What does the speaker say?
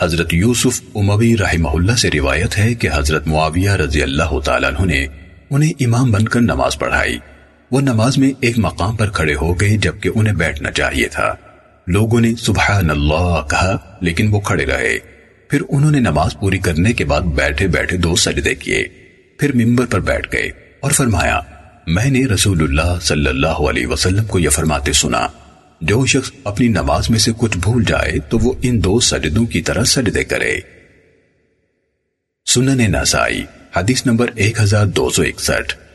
حضرت یوسف اموی رحمہ اللہ سے روایت ہے کہ حضرت معاویہ رضی اللہ تعالیٰ عنہ نے انہیں امام بن کر نماز پڑھائی۔ وہ نماز میں ایک مقام پر کھڑے ہو گئے جبکہ انہیں بیٹھنا چاہیے تھا۔ لوگوں نے سبحان اللہ کہا، لیکن وہ کھڑے رہے۔ پھر انہوں نے نماز پوری کرنے کے بعد بیٹھے بیٹھے دو سجدے کیے۔ پھر ممبر پر بیٹھ گئے اور فرمایا، میں نے رسول اللہ صلی اللہ علیہ وسلم کو یہ فرماتے سنا۔ جو شخص اپنی نماز میں سے کچھ بھول جائے تو وہ ان دو سجدوں کی طرح سجدے کرے۔ سنن نسائی، حدیث نمبر 1261